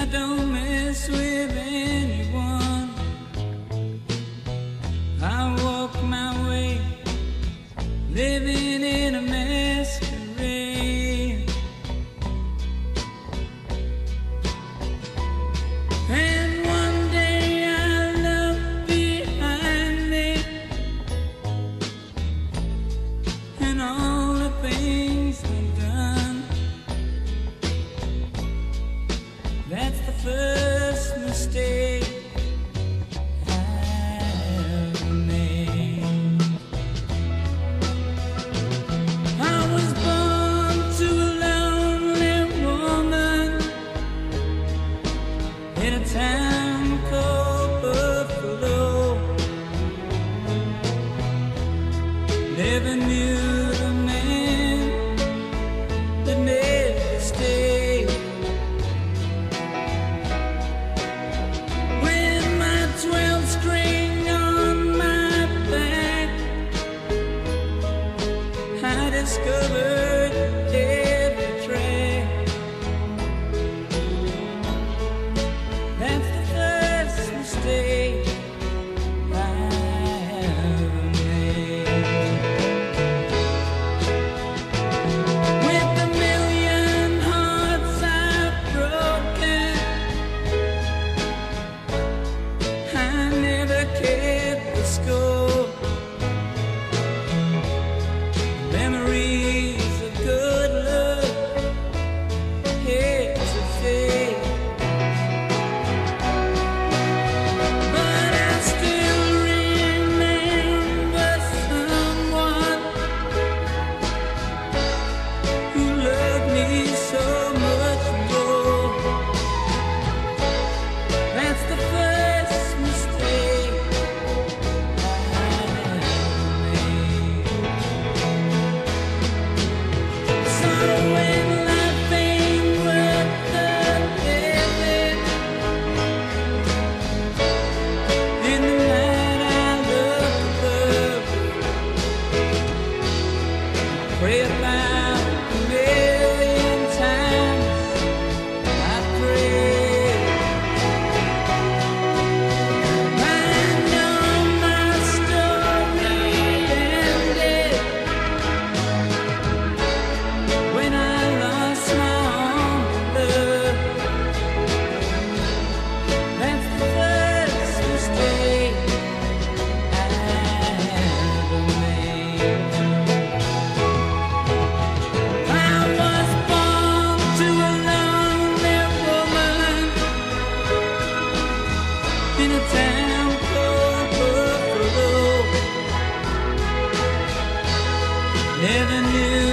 I don't mess with anyone. I walk my way, living in a masquerade. And one day I look behind me, and all the things. never knew the man that made this day. With my twelve string on my back, I discovered. face. in a buffalo. Never knew.